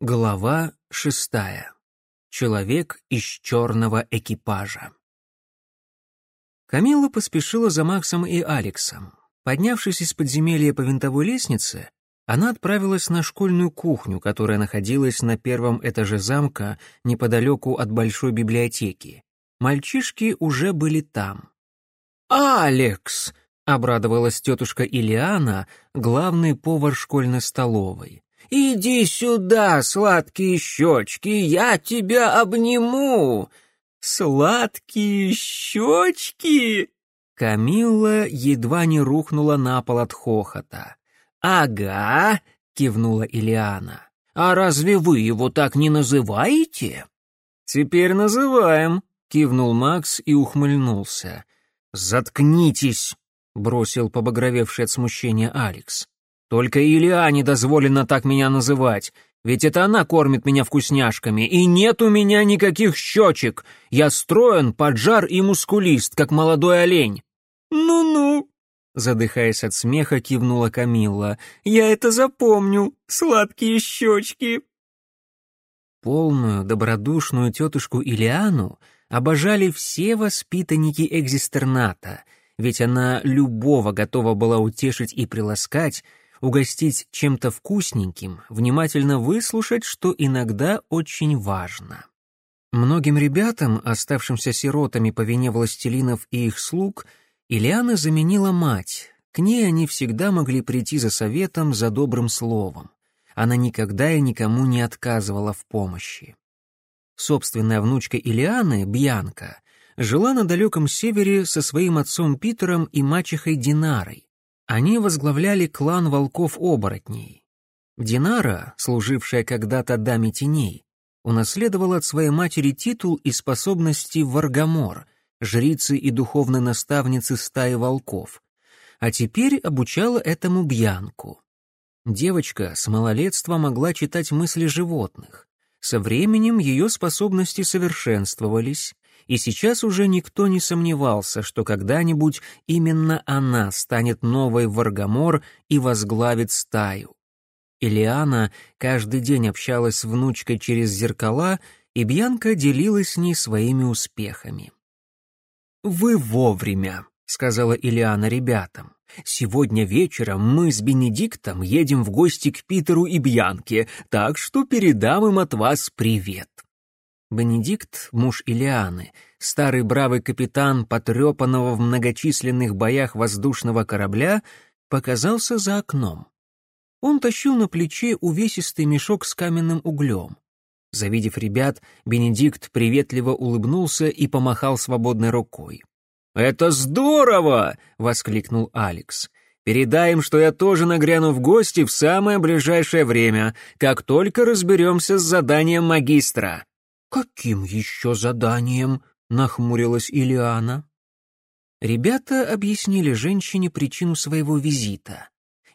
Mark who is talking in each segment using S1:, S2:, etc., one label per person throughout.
S1: Глава шестая. Человек из черного экипажа. Камилла поспешила за Максом и Алексом. Поднявшись из подземелья по винтовой лестнице, она отправилась на школьную кухню, которая находилась на первом этаже замка неподалеку от большой библиотеки. Мальчишки уже были там. «Алекс!» — обрадовалась тетушка Илиана, главный повар школьной столовой. «Иди сюда, сладкие щечки, я тебя обниму!» «Сладкие щечки!» Камилла едва не рухнула на пол от хохота. «Ага», — кивнула Илиана. «А разве вы его так не называете?» «Теперь называем», — кивнул Макс и ухмыльнулся. «Заткнитесь», — бросил побагровевший от смущения Алекс. Только Ильяне дозволено так меня называть, ведь это она кормит меня вкусняшками, и нет у меня никаких щечек. Я строен, поджар и мускулист, как молодой олень». «Ну-ну», — задыхаясь от смеха, кивнула Камилла. «Я это запомню, сладкие щечки». Полную, добродушную тетушку Илиану обожали все воспитанники экзистерната, ведь она любого готова была утешить и приласкать, угостить чем-то вкусненьким, внимательно выслушать, что иногда очень важно. Многим ребятам, оставшимся сиротами по вине властелинов и их слуг, Ильяна заменила мать. К ней они всегда могли прийти за советом, за добрым словом. Она никогда и никому не отказывала в помощи. Собственная внучка Илианы, Бьянка, жила на далеком севере со своим отцом Питером и мачехой Динарой. Они возглавляли клан волков-оборотней. Динара, служившая когда-то даме теней, унаследовала от своей матери титул и способности Варгамор, жрицы и духовной наставницы стаи волков, а теперь обучала этому Бьянку. Девочка с малолетства могла читать мысли животных. Со временем ее способности совершенствовались, и сейчас уже никто не сомневался, что когда-нибудь именно она станет новой Варгамор и возглавит стаю. Илиана каждый день общалась с внучкой через зеркала, и Бьянка делилась с ней своими успехами. «Вы вовремя», — сказала Илиана ребятам. «Сегодня вечером мы с Бенедиктом едем в гости к Питеру и Бьянке, так что передам им от вас привет». Бенедикт, муж Илианы, старый бравый капитан потрепанного в многочисленных боях воздушного корабля, показался за окном. Он тащил на плече увесистый мешок с каменным углем. Завидев ребят, Бенедикт приветливо улыбнулся и помахал свободной рукой. «Это здорово!» — воскликнул Алекс. «Передай что я тоже нагряну в гости в самое ближайшее время, как только разберемся с заданием магистра». «Каким еще заданием?» — нахмурилась Илиана. Ребята объяснили женщине причину своего визита.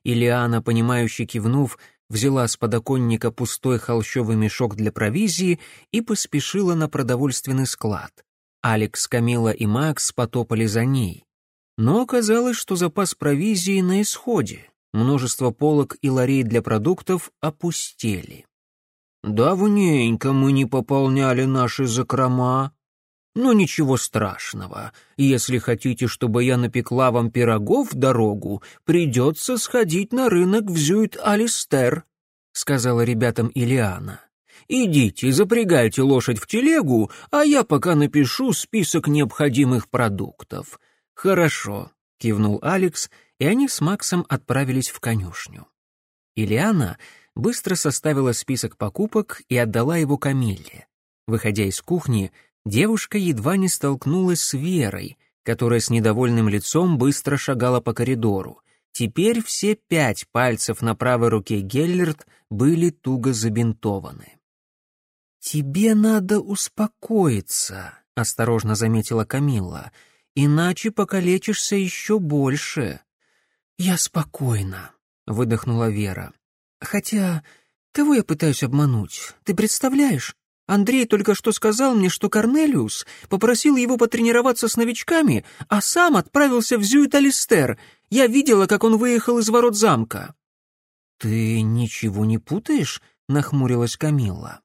S1: Илиана, понимающе кивнув, взяла с подоконника пустой холщовый мешок для провизии и поспешила на продовольственный склад. Алекс, Камила и Макс потопали за ней. Но оказалось, что запас провизии на исходе. Множество полок и ларей для продуктов опустели. Давненько мы не пополняли наши закрома. Но ничего страшного. Если хотите, чтобы я напекла вам пирогов в дорогу, придется сходить на рынок в Зюит-Алистер», — сказала ребятам Илиана. «Идите, запрягайте лошадь в телегу, а я пока напишу список необходимых продуктов». «Хорошо», — кивнул Алекс, и они с Максом отправились в конюшню. Илиана быстро составила список покупок и отдала его Камилле. Выходя из кухни, девушка едва не столкнулась с Верой, которая с недовольным лицом быстро шагала по коридору. Теперь все пять пальцев на правой руке Геллерт были туго забинтованы. «Тебе надо успокоиться», — осторожно заметила Камилла, «иначе покалечишься еще больше». «Я спокойна», — выдохнула Вера. Хотя, кого я пытаюсь обмануть? Ты представляешь? Андрей только что сказал мне, что Корнелиус попросил его потренироваться с новичками, а сам отправился в Зюит-Алистер. Я видела, как он выехал из ворот замка». «Ты ничего не путаешь?» — нахмурилась Камилла.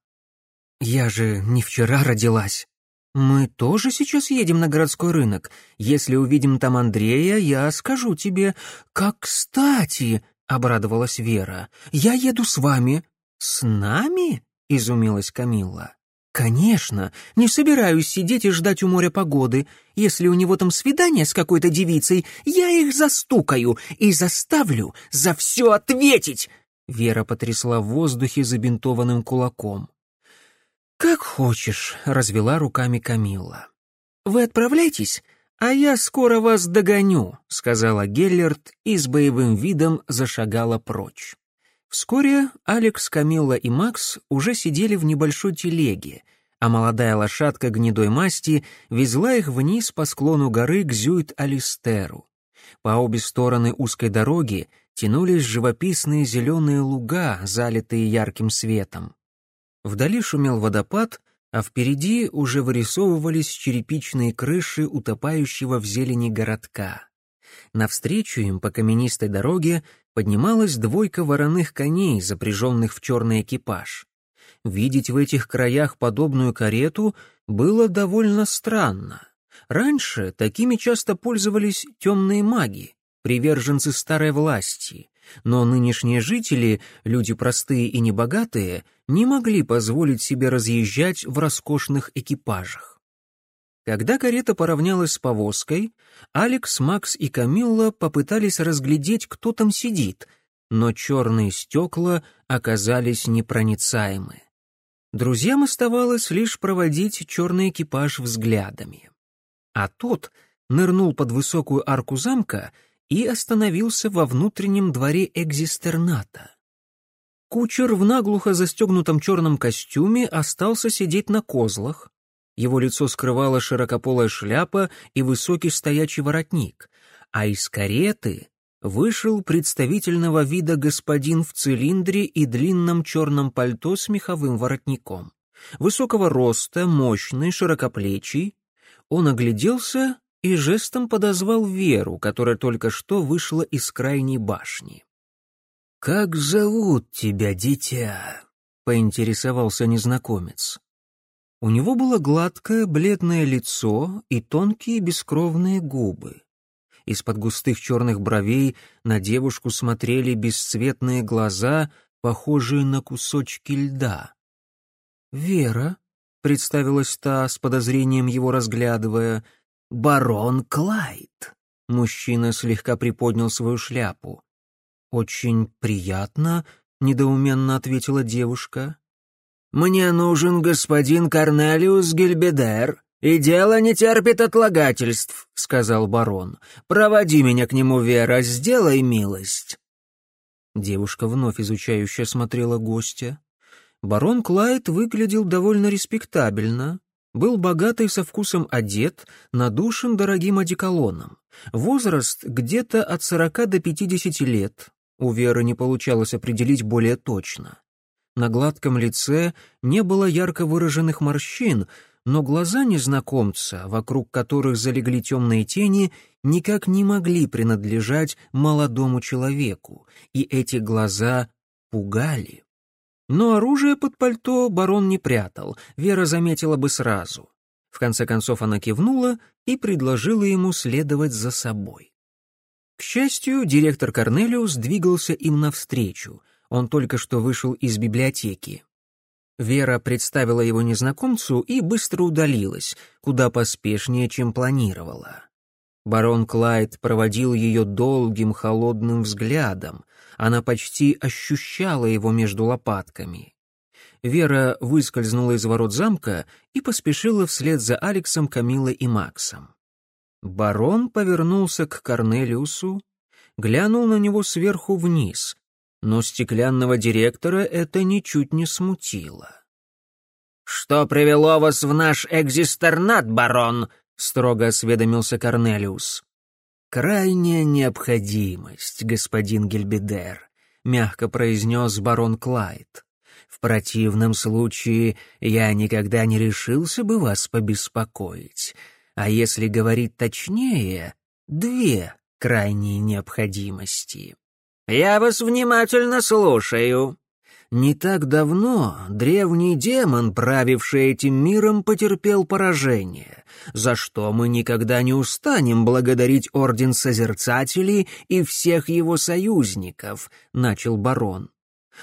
S1: «Я же не вчера родилась. Мы тоже сейчас едем на городской рынок. Если увидим там Андрея, я скажу тебе. Как кстати!» — обрадовалась Вера. «Я еду с вами». «С нами?» — изумилась Камилла. «Конечно, не собираюсь сидеть и ждать у моря погоды. Если у него там свидание с какой-то девицей, я их застукаю и заставлю за все ответить!» Вера потрясла в воздухе забинтованным кулаком. «Как хочешь», — развела руками Камилла. «Вы отправляйтесь, а я скоро вас догоню», — сказала Геллерт и с боевым видом зашагала прочь. Вскоре Алекс, Камилла и Макс уже сидели в небольшой телеге, а молодая лошадка гнедой масти везла их вниз по склону горы к Зюит-Алистеру. По обе стороны узкой дороги тянулись живописные зеленые луга, залитые ярким светом. Вдали шумел водопад, а впереди уже вырисовывались черепичные крыши утопающего в зелени городка. Навстречу им по каменистой дороге поднималась двойка вороных коней, запряженных в черный экипаж. Видеть в этих краях подобную карету было довольно странно. Раньше такими часто пользовались темные маги, приверженцы старой власти, но нынешние жители, люди простые и небогатые, не могли позволить себе разъезжать в роскошных экипажах. Когда карета поравнялась с повозкой, Алекс, Макс и Камилла попытались разглядеть, кто там сидит, но черные стекла оказались непроницаемы. Друзьям оставалось лишь проводить черный экипаж взглядами. А тот нырнул под высокую арку замка и остановился во внутреннем дворе экзистерната. Кучер в наглухо застегнутом черном костюме остался сидеть на козлах, его лицо скрывала широкополая шляпа и высокий стоячий воротник, а из кареты вышел представительного вида господин в цилиндре и длинном черном пальто с меховым воротником. Высокого роста, мощный, широкоплечий. Он огляделся и жестом подозвал Веру, которая только что вышла из крайней башни. «Как зовут тебя, дитя?» — поинтересовался незнакомец. У него было гладкое, бледное лицо и тонкие бескровные губы. Из-под густых черных бровей на девушку смотрели бесцветные глаза, похожие на кусочки льда. «Вера», — представилась та, с подозрением его разглядывая, — «барон Клайд». Мужчина слегка приподнял свою шляпу. «Очень приятно», — недоуменно ответила девушка. «Мне нужен господин Корнелиус Гильбедер, и дело не терпит отлагательств», — сказал барон. «Проводи меня к нему, Вера, сделай милость». Девушка вновь изучающе смотрела гостя. Барон Клайд выглядел довольно респектабельно, был богатый со вкусом одет, надушен дорогим одеколоном. Возраст где-то от сорока до пятидесяти лет. У Веры не получалось определить более точно. На гладком лице не было ярко выраженных морщин, но глаза незнакомца, вокруг которых залегли темные тени, никак не могли принадлежать молодому человеку, и эти глаза пугали. Но оружие под пальто барон не прятал, Вера заметила бы сразу. В конце концов она кивнула и предложила ему следовать за собой. К счастью, директор Корнелиус двигался им навстречу — он только что вышел из библиотеки. Вера представила его незнакомцу и быстро удалилась, куда поспешнее, чем планировала. Барон Клайд проводил ее долгим холодным взглядом. Она почти ощущала его между лопатками. Вера выскользнула из ворот замка и поспешила вслед за Алексом, Камилой и Максом. Барон повернулся к Корнелиусу, глянул на него сверху вниз, но стеклянного директора это ничуть не смутило. «Что привело вас в наш экзистернат, барон?» — строго осведомился Корнелиус. «Крайняя необходимость, господин Гельбедер», — мягко произнес барон Клайд. «В противном случае я никогда не решился бы вас побеспокоить. А если говорить точнее, две крайние необходимости. «Я вас внимательно слушаю». Не так давно древний демон, правивший этим миром, потерпел поражение, за что мы никогда не устанем благодарить Орден Созерцателей и всех его союзников», — начал барон.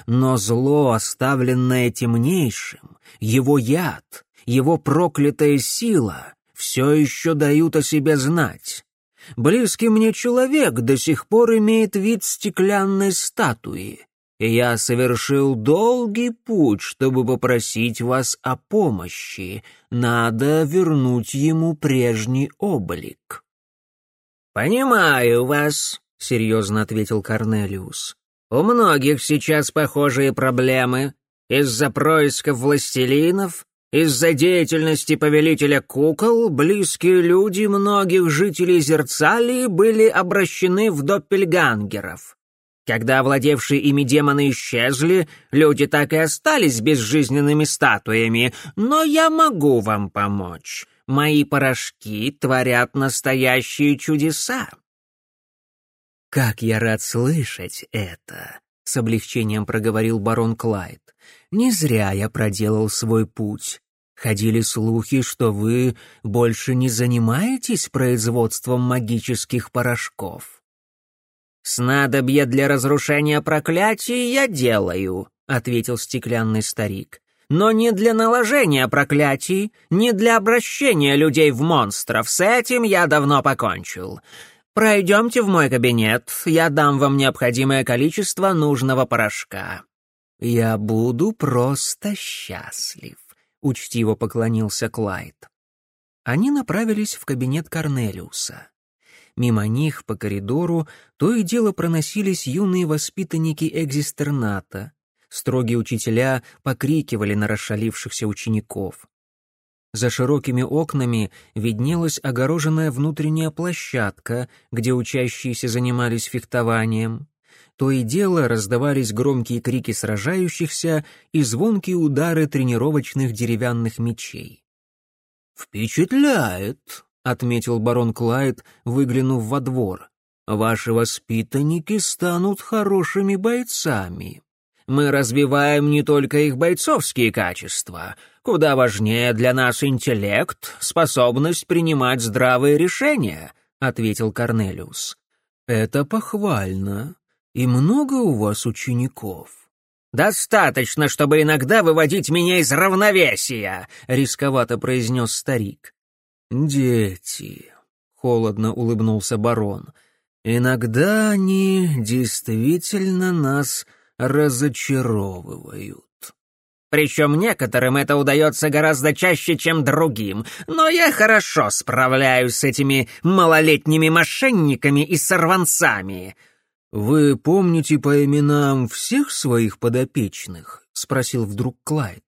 S1: «Но зло, оставленное темнейшим, его яд, его проклятая сила все еще дают о себе знать. Близкий мне человек до сих пор имеет вид стеклянной статуи, и я совершил долгий путь, чтобы попросить вас о помощи. Надо вернуть ему прежний облик».
S2: «Понимаю вас», — серьезно ответил Корнелиус. «У многих сейчас похожие проблемы. Из-за происков властелинов, из-за деятельности повелителя кукол близкие люди многих жителей Зерцалии были обращены в доппельгангеров. Когда овладевшие ими демоны исчезли, люди так и остались безжизненными статуями, но я могу вам помочь. Мои порошки творят настоящие чудеса.
S1: «Как я рад слышать это!» — с облегчением проговорил барон Клайд. «Не зря я проделал свой путь. Ходили слухи, что вы больше не занимаетесь производством магических порошков.
S2: «Снадобье для разрушения проклятий я делаю», — ответил стеклянный старик. «Но не для наложения проклятий, не для обращения людей в монстров. С этим я давно покончил. Пройдемте в мой кабинет, я дам вам необходимое количество нужного порошка».
S1: «Я буду просто счастлив» учтиво поклонился Клайд. Они направились в кабинет Корнелиуса. Мимо них по коридору то и дело проносились юные воспитанники экзистерната. Строгие учителя покрикивали на расшалившихся учеников. За широкими окнами виднелась огороженная внутренняя площадка, где учащиеся занимались фехтованием то и дело раздавались громкие крики сражающихся и звонкие удары тренировочных деревянных мечей.
S2: «Впечатляет», — отметил барон Клайд, выглянув во двор. «Ваши воспитанники станут хорошими бойцами. Мы развиваем не только их бойцовские качества. Куда важнее для нас интеллект, способность принимать здравые решения», — ответил Корнелиус.
S1: «Это похвально», «И много у вас учеников?»
S2: «Достаточно, чтобы иногда выводить меня из равновесия», — рисковато произнес старик.
S1: «Дети», — холодно улыбнулся барон, — «иногда они действительно нас разочаровывают».
S2: Причем некоторым это удается гораздо чаще, чем другим, но я хорошо справляюсь с этими малолетними мошенниками и сорванцами.
S1: «Вы помните по именам всех своих подопечных?» — спросил вдруг Клайд.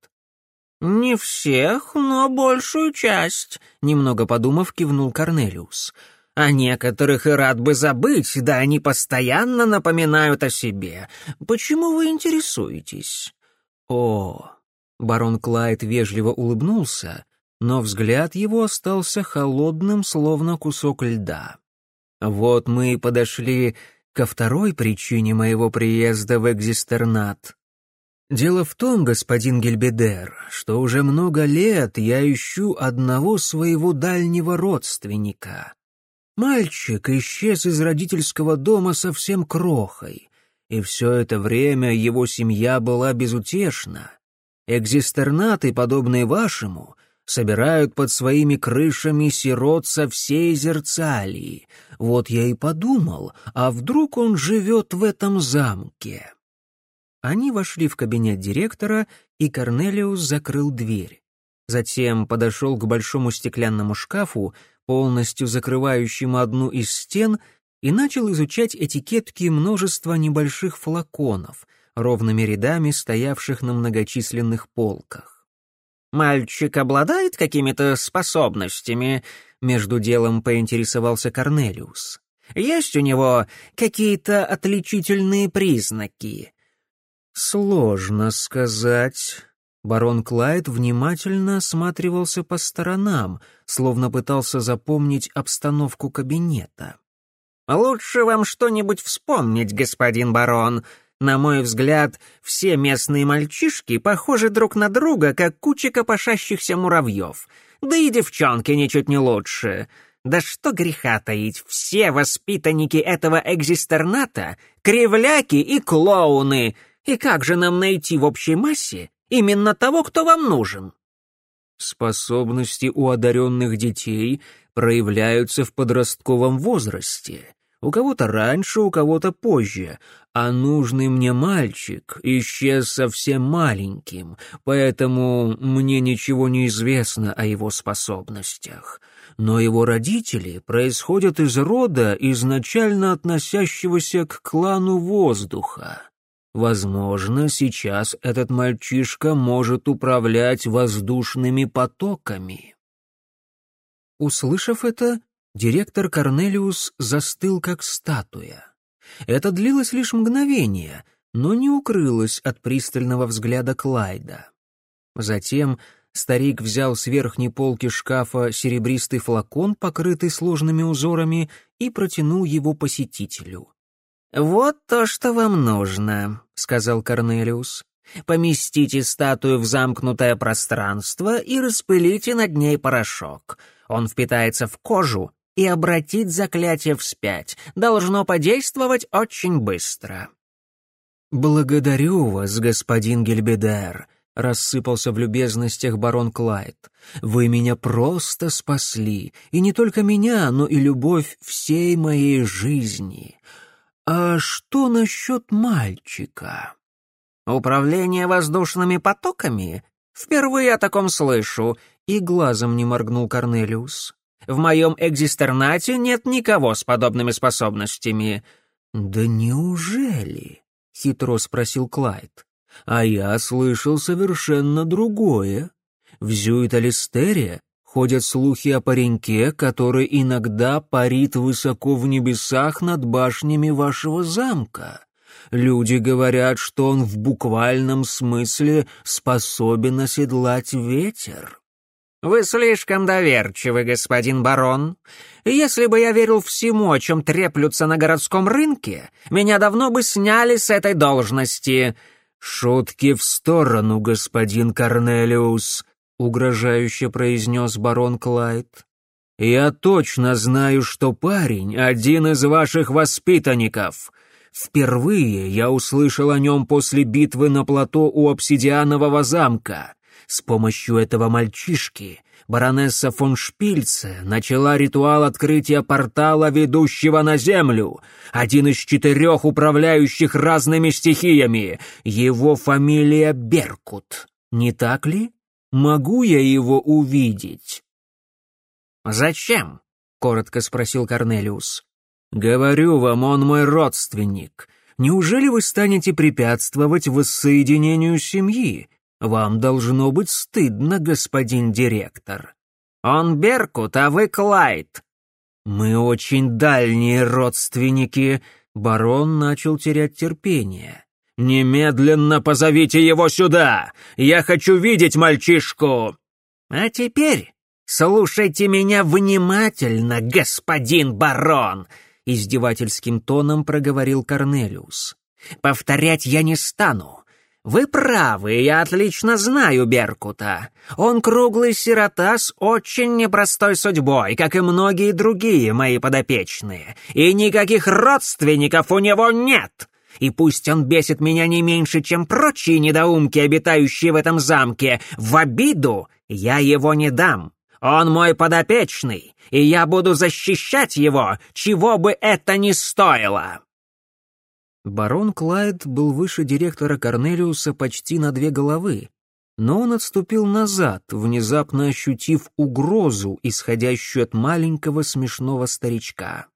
S2: «Не всех, но большую часть», — немного подумав, кивнул Корнелиус. «А некоторых и рад бы забыть, да они постоянно напоминают о себе. Почему вы интересуетесь?»
S1: «О...» — барон Клайд вежливо улыбнулся, но взгляд его остался холодным, словно кусок льда. «Вот мы и подошли ко второй причине моего приезда в Экзистернат. Дело в том, господин Гельбедер, что уже много лет я ищу одного своего дальнего родственника. Мальчик исчез из родительского дома совсем крохой, и все это время его семья была безутешна. Экзистернаты, подобные вашему, собирают под своими крышами сирот со всей Зерцалии. Вот я и подумал, а вдруг он живет в этом замке? Они вошли в кабинет директора, и Корнелиус закрыл дверь. Затем подошел к большому стеклянному шкафу, полностью закрывающему одну из стен, и начал изучать этикетки множества небольших флаконов, ровными рядами стоявших на многочисленных полках.
S2: «Мальчик обладает какими-то способностями?» — между делом поинтересовался Корнелиус. «Есть у него какие-то отличительные признаки?»
S1: «Сложно сказать». Барон Клайд внимательно осматривался по сторонам, словно пытался запомнить обстановку кабинета.
S2: «Лучше вам что-нибудь вспомнить, господин барон. На мой взгляд, все местные мальчишки похожи друг на друга, как куча копошащихся муравьев. Да и девчонки ничуть не лучше. Да что греха таить, все воспитанники этого экзистерната — кривляки и клоуны. И как же нам найти в общей массе именно того, кто вам нужен?
S1: Способности у одаренных детей проявляются в подростковом возрасте. У кого-то раньше, у кого-то позже, а нужный мне мальчик исчез совсем маленьким, поэтому мне ничего не известно о его способностях. Но его родители происходят из рода, изначально относящегося к клану воздуха. Возможно, сейчас этот мальчишка может управлять воздушными потоками. Услышав это, директор Корнелиус застыл как статуя. Это длилось лишь мгновение, но не укрылось от пристального взгляда Клайда. Затем старик взял с верхней полки шкафа серебристый флакон, покрытый сложными узорами, и протянул его посетителю.
S2: «Вот то, что вам нужно», — сказал Корнелиус. «Поместите статую в замкнутое пространство и распылите над ней порошок. Он впитается в кожу и обратит заклятие вспять. Должно подействовать очень быстро».
S1: «Благодарю вас, господин Гельбедер», — рассыпался в любезностях барон Клайд. «Вы меня просто спасли, и не только меня, но и любовь всей моей жизни. А что насчет мальчика?»
S2: «Управление воздушными потоками? Впервые о таком слышу», — и глазом не моргнул Корнелиус. В моем экзистернате нет никого с подобными способностями».
S1: «Да неужели?» — хитро спросил Клайд. «А я слышал совершенно другое. В Зюит-Алистере ходят слухи о пареньке, который иногда парит высоко в небесах над башнями вашего замка. Люди говорят, что он в буквальном смысле способен оседлать ветер».
S2: «Вы слишком доверчивы, господин барон. Если бы я верил всему, о чем треплются на городском рынке, меня давно бы сняли с этой должности».
S1: «Шутки в сторону, господин Корнелиус», — угрожающе произнес барон Клайд. «Я точно знаю, что парень — один из ваших воспитанников. Впервые я услышал о нем после битвы на плато у обсидианового замка. С помощью этого мальчишки баронесса фон Шпильце начала ритуал открытия портала, ведущего на Землю. Один из четырех управляющих разными стихиями. Его фамилия Беркут. Не так ли? Могу я его увидеть?»
S2: «Зачем?» — коротко спросил Корнелиус.
S1: «Говорю вам, он мой родственник. Неужели вы станете препятствовать воссоединению семьи? Вам должно быть стыдно, господин директор.
S2: Он Беркут, а вы Клайд.
S1: Мы очень дальние родственники. Барон начал терять терпение. «Немедленно позовите его сюда! Я хочу видеть мальчишку!»
S2: «А теперь слушайте меня внимательно, господин барон!» Издевательским тоном проговорил Корнелиус. «Повторять я не стану. «Вы правы, я отлично знаю Беркута. Он круглый сирота с очень непростой судьбой, как и многие другие мои подопечные. И никаких родственников у него нет. И пусть он бесит меня не меньше, чем прочие недоумки, обитающие в этом замке, в обиду я его не дам. Он мой подопечный, и я буду защищать его, чего бы это ни стоило».
S1: Барон Клайд был выше директора Корнелиуса почти на две головы, но он отступил назад, внезапно ощутив угрозу, исходящую от маленького смешного старичка.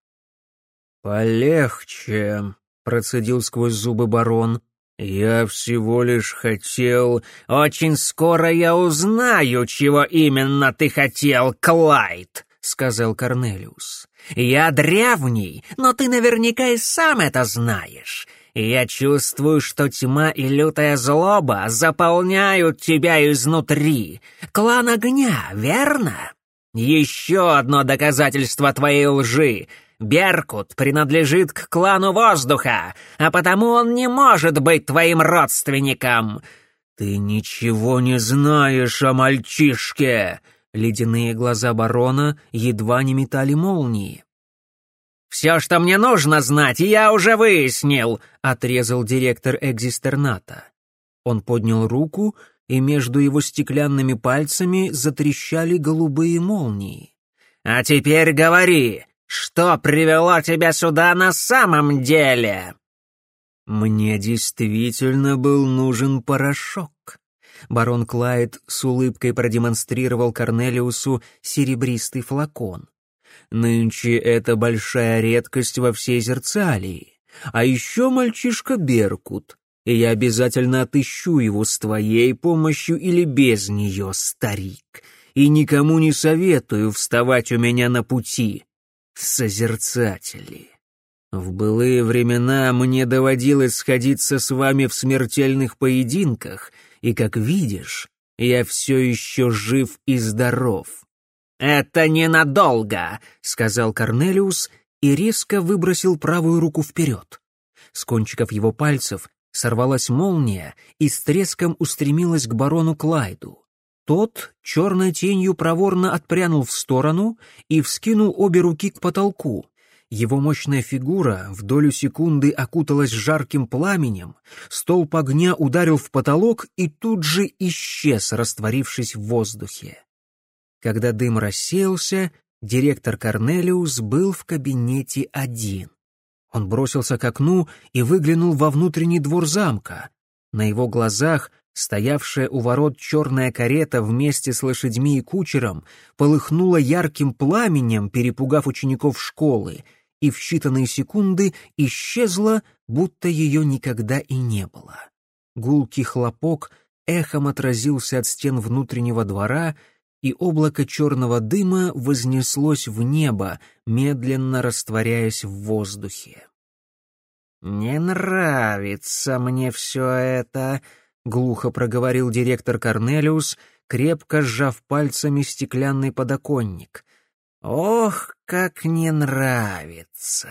S1: «Полегче», — процедил сквозь зубы барон. «Я всего лишь хотел...»
S2: «Очень скоро я узнаю, чего именно ты хотел, Клайд», — сказал Корнелиус. Я древний, но ты наверняка и сам это знаешь. Я чувствую, что тьма и лютая злоба заполняют тебя изнутри. Клан огня, верно? Еще одно доказательство твоей лжи. Беркут принадлежит к клану воздуха, а потому он не может быть твоим родственником».
S1: «Ты ничего не знаешь о мальчишке!» Ледяные глаза барона едва не метали молнии.
S2: «Все, что мне нужно знать, я уже выяснил», —
S1: отрезал директор экзистерната. Он поднял руку, и между его стеклянными пальцами затрещали голубые молнии.
S2: «А теперь говори, что привело тебя сюда на самом деле?»
S1: «Мне действительно был нужен порошок». Барон Клайд с улыбкой продемонстрировал Корнелиусу серебристый флакон. «Нынче это большая редкость во всей Зерцалии. А еще мальчишка Беркут, и я обязательно отыщу его с твоей помощью или без нее, старик, и никому не советую вставать у меня на пути. Созерцатели. В былые времена мне доводилось сходиться с вами в смертельных поединках, и, как видишь, я все еще жив и здоров».
S2: «Это ненадолго», —
S1: сказал Корнелиус и резко выбросил правую руку вперед. С кончиков его пальцев сорвалась молния и с треском устремилась к барону Клайду. Тот черной тенью проворно отпрянул в сторону и вскинул обе руки к потолку. Его мощная фигура в долю секунды окуталась жарким пламенем, столб огня ударил в потолок и тут же исчез, растворившись в воздухе. Когда дым рассеялся, директор Корнелиус был в кабинете один. Он бросился к окну и выглянул во внутренний двор замка. На его глазах стоявшая у ворот черная карета вместе с лошадьми и кучером полыхнула ярким пламенем, перепугав учеников школы, и в считанные секунды исчезла, будто ее никогда и не было. Гулкий хлопок эхом отразился от стен внутреннего двора, и облако черного дыма вознеслось в небо, медленно растворяясь в воздухе.
S2: «Не нравится мне все это», — глухо проговорил директор Корнелиус, крепко сжав пальцами стеклянный подоконник. «Ох, как не нравится!»